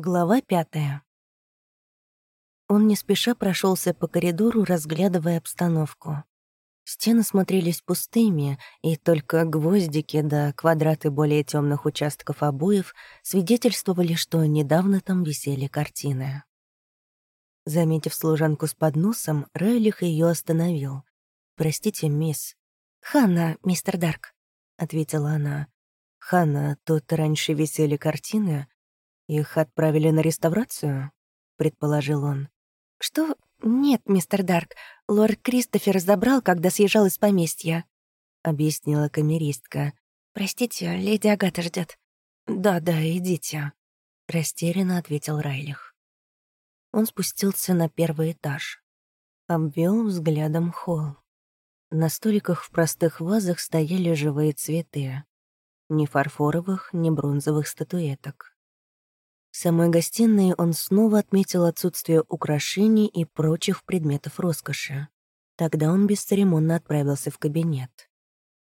Глава пятая. Он не спеша прошелся по коридору, разглядывая обстановку. Стены смотрелись пустыми, и только гвоздики да квадраты более темных участков обоев свидетельствовали, что недавно там висели картины. Заметив служанку с подносом, Райлих ее остановил. «Простите, мисс». «Ханна, мистер Дарк», — ответила она. «Ханна, тут раньше висели картины, «Их отправили на реставрацию?» — предположил он. «Что? Нет, мистер Дарк. Лорд Кристофер забрал, когда съезжал из поместья», — объяснила камеристка. «Простите, леди Агата ждет. «Да-да, идите», — растерянно ответил Райлих. Он спустился на первый этаж. Обвел взглядом холл. На столиках в простых вазах стояли живые цветы. Ни фарфоровых, ни бронзовых статуэток. В самой гостиной он снова отметил отсутствие украшений и прочих предметов роскоши. Тогда он бесцеремонно отправился в кабинет.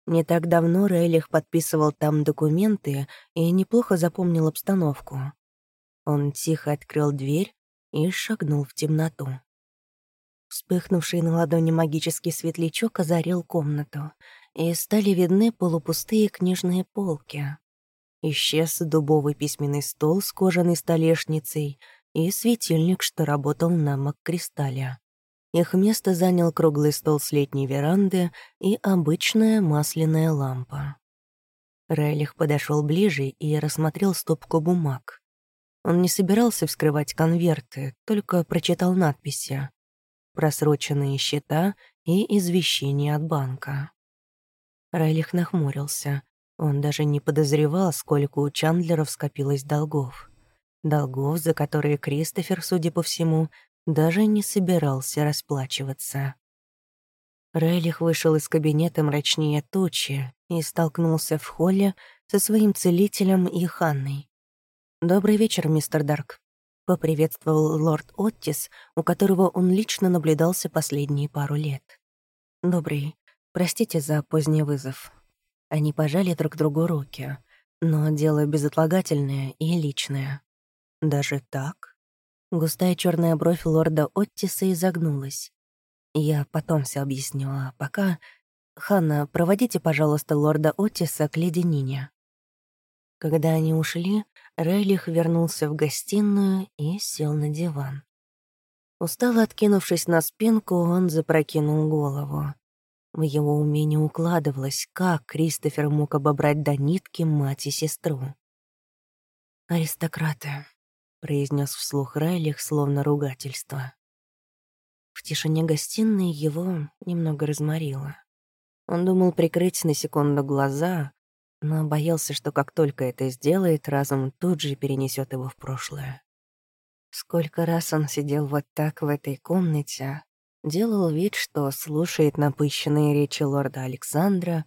Не так давно Рейлих подписывал там документы и неплохо запомнил обстановку. Он тихо открыл дверь и шагнул в темноту. Вспыхнувший на ладони магический светлячок озарил комнату, и стали видны полупустые книжные полки. Исчез дубовый письменный стол с кожаной столешницей и светильник, что работал на маккристалле. Их место занял круглый стол с летней веранды и обычная масляная лампа. Райлих подошел ближе и рассмотрел стопку бумаг. Он не собирался вскрывать конверты, только прочитал надписи. Просроченные счета и извещения от банка. Райлих нахмурился. Он даже не подозревал, сколько у Чандлеров скопилось долгов. Долгов, за которые Кристофер, судя по всему, даже не собирался расплачиваться. Райлих вышел из кабинета мрачнее тучи и столкнулся в холле со своим целителем и Ханной. «Добрый вечер, мистер Дарк», — поприветствовал лорд Оттис, у которого он лично наблюдался последние пару лет. «Добрый. Простите за поздний вызов. Они пожали друг другу руки, но дело безотлагательное и личное. Даже так? Густая черная бровь лорда Оттиса изогнулась. Я потом все объясню, а пока... Ханна, проводите, пожалуйста, лорда Оттиса к леди Нине. Когда они ушли, Рейлих вернулся в гостиную и сел на диван. Устало откинувшись на спинку, он запрокинул голову. В его уме не укладывалось, как Кристофер мог обобрать до нитки мать и сестру. «Аристократы», — произнес вслух Райлих, словно ругательство. В тишине гостиной его немного разморило. Он думал прикрыть на секунду глаза, но боялся, что как только это сделает, разум тут же перенесет его в прошлое. Сколько раз он сидел вот так в этой комнате, делал вид, что слушает напыщенные речи лорда Александра,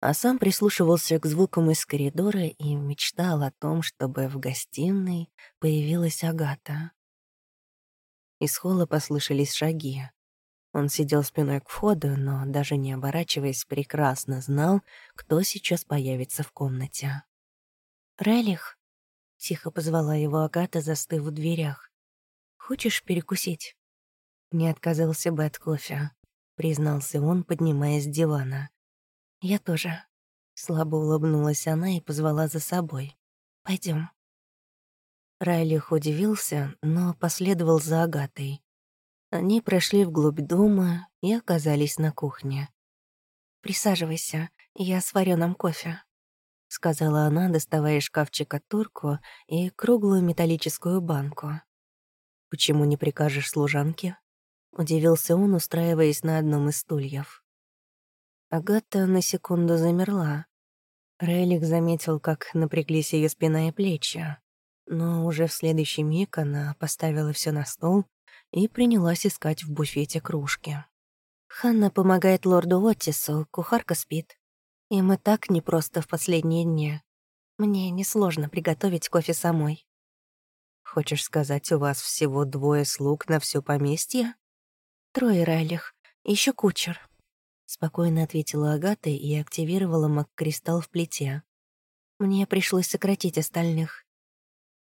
а сам прислушивался к звукам из коридора и мечтал о том, чтобы в гостиной появилась Агата. Из холла послышались шаги. Он сидел спиной к входу, но, даже не оборачиваясь, прекрасно знал, кто сейчас появится в комнате. «Релих?» — тихо позвала его Агата, застыв в дверях. «Хочешь перекусить?» Не отказался бы от кофе, признался он, поднимаясь с дивана. Я тоже. Слабо улыбнулась она и позвала за собой. Пойдем. Райлих удивился, но последовал за Агатой. Они прошли вглубь дома и оказались на кухне. «Присаживайся, я сварю нам кофе», — сказала она, доставая из шкафчика турку и круглую металлическую банку. «Почему не прикажешь служанке?» — удивился он, устраиваясь на одном из стульев. Агата на секунду замерла. Рейлик заметил, как напряглись ее спина и плечи. Но уже в следующий миг она поставила все на стол и принялась искать в буфете кружки. Ханна помогает лорду Оттису, кухарка спит. И мы так непросто в последние дни. Мне несложно приготовить кофе самой. Хочешь сказать, у вас всего двое слуг на все поместье? «Трое Райлих. Еще кучер», — спокойно ответила Агата и активировала маг-кристалл в плите. «Мне пришлось сократить остальных».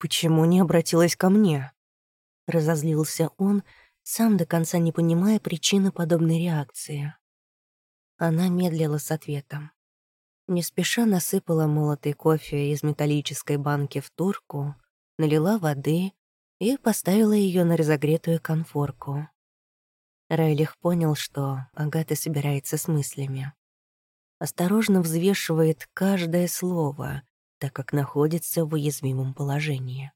почему не обратилась ко мне?» Разозлился он, сам до конца не понимая причины подобной реакции. Она медлила с ответом. Не спеша насыпала молотый кофе из металлической банки в турку, налила воды и поставила ее на разогретую конфорку. Райлих понял, что Агата собирается с мыслями. Осторожно взвешивает каждое слово, так как находится в уязвимом положении.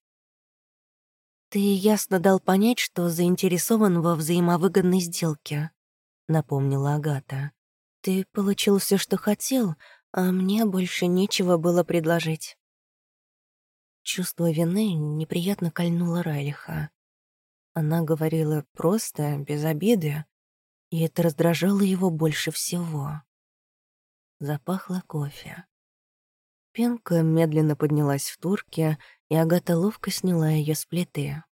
«Ты ясно дал понять, что заинтересован во взаимовыгодной сделке», — напомнила Агата. «Ты получил все, что хотел, а мне больше нечего было предложить». Чувство вины неприятно кольнуло Райлиха. Она говорила просто, без обиды, и это раздражало его больше всего. Запахло кофе. Пенка медленно поднялась в турке, и Агата ловко сняла ее с плиты.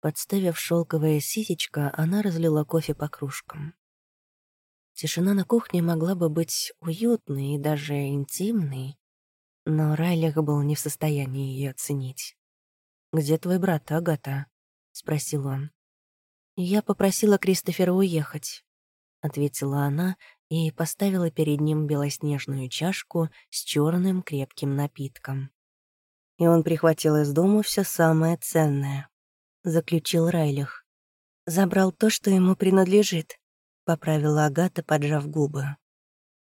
Подставив шелковое ситечко, она разлила кофе по кружкам. Тишина на кухне могла бы быть уютной и даже интимной, но Райлих был не в состоянии ее оценить. «Где твой брат, Агата?» — спросил он. «Я попросила Кристофера уехать», — ответила она и поставила перед ним белоснежную чашку с черным крепким напитком. И он прихватил из дома все самое ценное, заключил Райлих. Забрал то, что ему принадлежит, поправила Агата, поджав губы.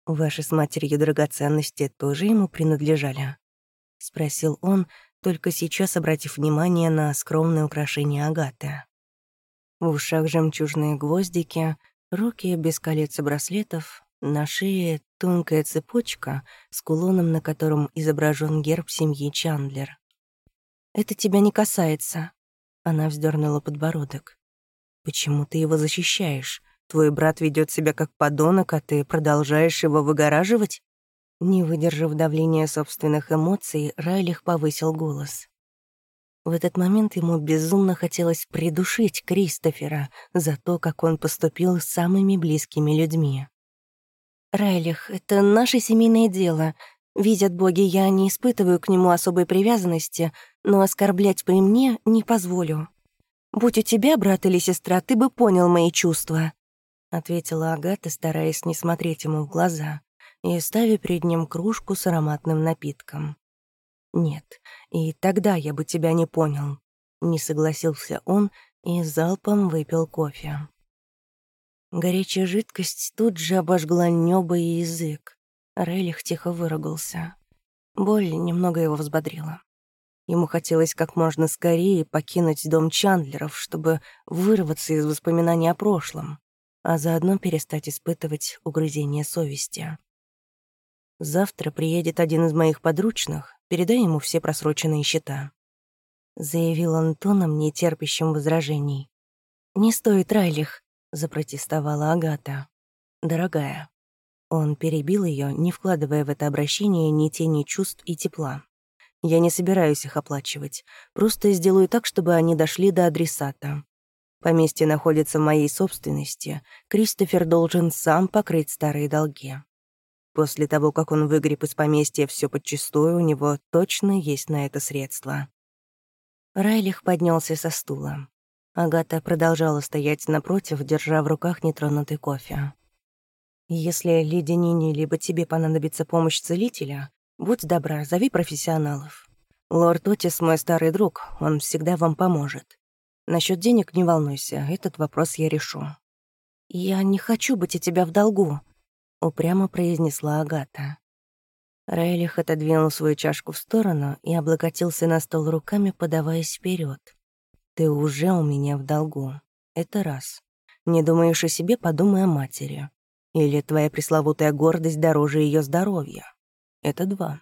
Ваши с матерью драгоценности тоже ему принадлежали? спросил он, только сейчас обратив внимание на скромное украшение Агаты. В ушах жемчужные гвоздики, Руки без колец и браслетов, на шее тонкая цепочка с кулоном, на котором изображен герб семьи Чандлер. «Это тебя не касается», — она вздернула подбородок. «Почему ты его защищаешь? Твой брат ведет себя как подонок, а ты продолжаешь его выгораживать?» Не выдержав давления собственных эмоций, Райлих повысил голос. В этот момент ему безумно хотелось придушить Кристофера за то, как он поступил с самыми близкими людьми. «Райлих, это наше семейное дело. Видят боги, я не испытываю к нему особой привязанности, но оскорблять при мне не позволю. Будь у тебя брат или сестра, ты бы понял мои чувства», — ответила Агата, стараясь не смотреть ему в глаза и ставя перед ним кружку с ароматным напитком. «Нет, и тогда я бы тебя не понял», — не согласился он и залпом выпил кофе. Горячая жидкость тут же обожгла небо и язык. Рейлих тихо выругался. Боль немного его взбодрила. Ему хотелось как можно скорее покинуть дом Чандлеров, чтобы вырваться из воспоминаний о прошлом, а заодно перестать испытывать угрызение совести. Завтра приедет один из моих подручных, Передай ему все просроченные счета», — заявил Антоном, не терпящим возражений. «Не стоит, Райлих», — запротестовала Агата. «Дорогая». Он перебил ее, не вкладывая в это обращение ни тени чувств и тепла. «Я не собираюсь их оплачивать. Просто сделаю так, чтобы они дошли до адресата. Поместье находится в моей собственности. Кристофер должен сам покрыть старые долги. После того, как он выгреб из поместья все подчистую, у него точно есть на это средства. Райлих поднялся со стула. Агата продолжала стоять напротив, держа в руках нетронутый кофе. «Если леди Нине либо тебе понадобится помощь целителя, будь добра, зови профессионалов. Лорд Отис мой старый друг, он всегда вам поможет. Насчет денег не волнуйся, этот вопрос я решу». «Я не хочу быть у тебя в долгу», упрямо произнесла Агата. Райлих отодвинул свою чашку в сторону и облокотился на стол руками, подаваясь вперед. «Ты уже у меня в долгу. Это раз. Не думаешь о себе, подумай о матери. Или твоя пресловутая гордость дороже ее здоровья. Это два.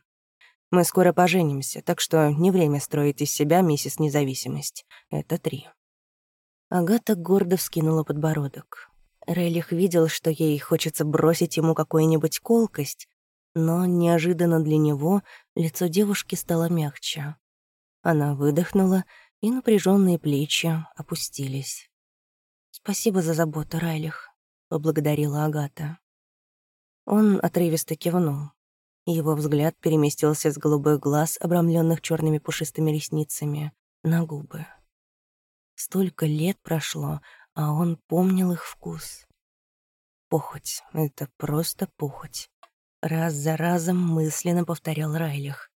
Мы скоро поженимся, так что не время строить из себя миссис Независимость. Это три». Агата гордо вскинула подбородок. Рейлих видел, что ей хочется бросить ему какую-нибудь колкость, но неожиданно для него лицо девушки стало мягче. Она выдохнула, и напряженные плечи опустились. «Спасибо за заботу, Райлих», — поблагодарила Агата. Он отрывисто кивнул. Его взгляд переместился с голубых глаз, обрамленных черными пушистыми ресницами, на губы. Столько лет прошло, а он помнил их вкус. Похоть — это просто похоть. Раз за разом мысленно повторял Райлих.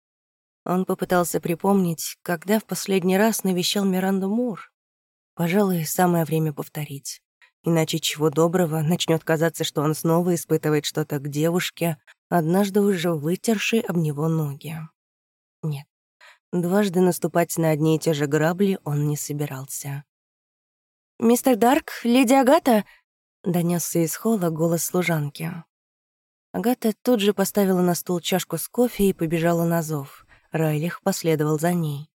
Он попытался припомнить, когда в последний раз навещал Миранду Мур. Пожалуй, самое время повторить. Иначе чего доброго начнет казаться, что он снова испытывает что-то к девушке, однажды уже вытершей об него ноги. Нет, дважды наступать на одни и те же грабли он не собирался. «Мистер Дарк, леди Агата!» — донесся из холла голос служанки. Агата тут же поставила на стул чашку с кофе и побежала на зов. Райлих последовал за ней.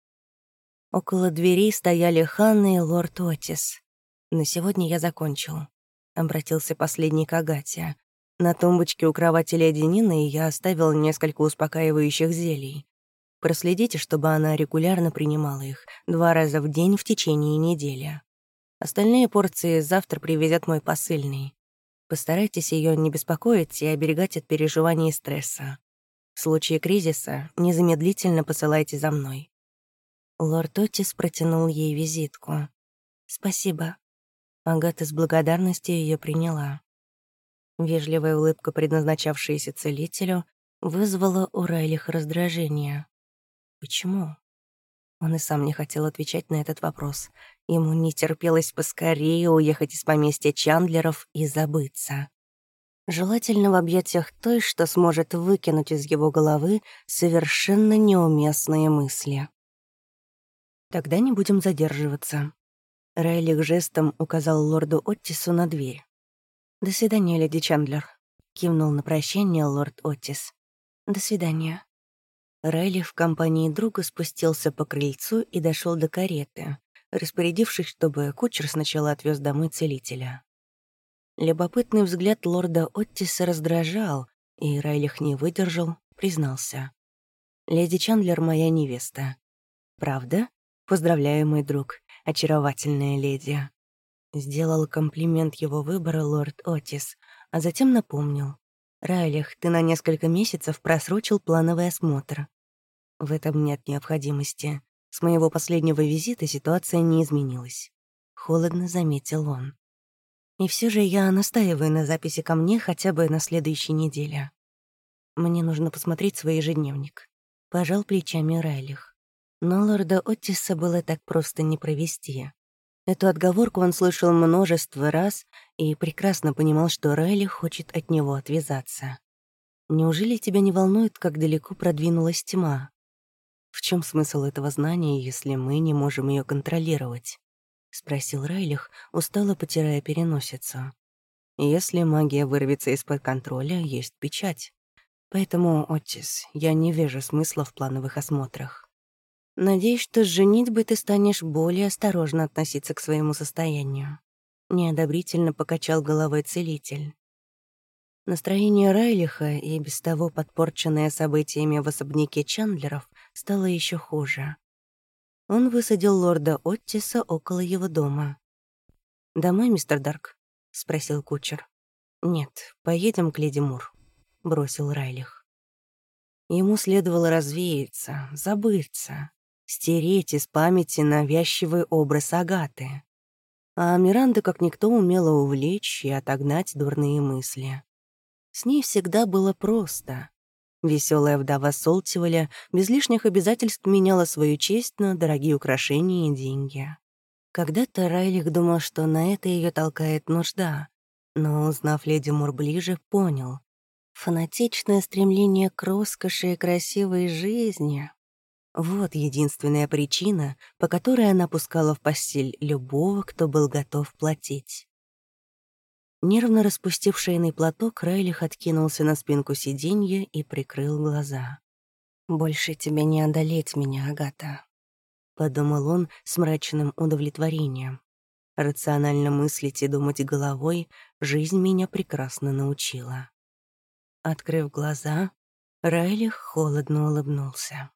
Около дверей стояли Ханна и лорд Отис. «На сегодня я закончил», — обратился последний к Агате. «На тумбочке у кровати леди Нины я оставил несколько успокаивающих зелий. Проследите, чтобы она регулярно принимала их, два раза в день в течение недели. Остальные порции завтра привезет мой посыльный. Постарайтесь ее не беспокоить и оберегать от переживаний и стресса. В случае кризиса незамедлительно посылайте за мной. Лорд Отис протянул ей визитку. «Спасибо». Агата с благодарностью ее приняла. Вежливая улыбка, предназначавшаяся целителю, вызвала у Райлих раздражение. Почему? Он и сам не хотел отвечать на этот вопрос. Ему не терпелось поскорее уехать из поместья Чандлеров и забыться. Желательно в объятиях той, что сможет выкинуть из его головы совершенно неуместные мысли. Тогда не будем задерживаться. Райлик жестом указал лорду Оттису на дверь. «До свидания, леди Чандлер», — кивнул на прощание лорд Оттис. «До свидания». Райли в компании друга спустился по крыльцу и дошел до кареты, распорядившись, чтобы кучер сначала отвез домой целителя. Любопытный взгляд лорда Оттиса раздражал, и Райлих не выдержал, признался. «Леди Чандлер — моя невеста». «Правда?» «Поздравляю, мой друг, очаровательная леди». Сделал комплимент его выбора лорд Отис, а затем напомнил. «Райлих, ты на несколько месяцев просрочил плановый осмотр. В этом нет необходимости. С моего последнего визита ситуация не изменилась. Холодно заметил он. И все же я настаиваю на записи ко мне хотя бы на следующей неделе. Мне нужно посмотреть свой ежедневник. Пожал плечами Райлих. Но лорда Оттиса было так просто не провести. Эту отговорку он слышал множество раз и прекрасно понимал, что Райли хочет от него отвязаться. «Неужели тебя не волнует, как далеко продвинулась тьма? В чем смысл этого знания, если мы не можем ее контролировать?» — спросил Райлих, устало потирая переносицу. «Если магия вырвется из-под контроля, есть печать. Поэтому, Оттис, я не вижу смысла в плановых осмотрах». Надеюсь, что с женитьбой ты станешь более осторожно относиться к своему состоянию. Неодобрительно покачал головой целитель. Настроение Райлиха, и без того подпорченное событиями в особняке Чандлеров, стало еще хуже. Он высадил лорда Оттиса около его дома. «Домой, мистер Дарк?» — спросил кучер. «Нет, поедем к леди Мур», — бросил Райлих. Ему следовало развеяться, забыться, стереть из памяти навязчивый образ Агаты. А Миранда как никто умела увлечь и отогнать дурные мысли. С ней всегда было просто. Веселая вдова Солтиваля без лишних обязательств меняла свою честь на дорогие украшения и деньги. Когда-то Райлих думал, что на это ее толкает нужда, но, узнав леди Мур ближе, понял. Фанатичное стремление к роскоши и красивой жизни вот единственная причина, по которой она пускала в постель любого, кто был готов платить. Нервно распустив шейный платок, Райлих откинулся на спинку сиденья и прикрыл глаза. «Больше тебя не одолеть меня, Агата», — подумал он с мрачным удовлетворением. Рационально мыслить и думать головой жизнь меня прекрасно научила. Открыв глаза, Райлих холодно улыбнулся.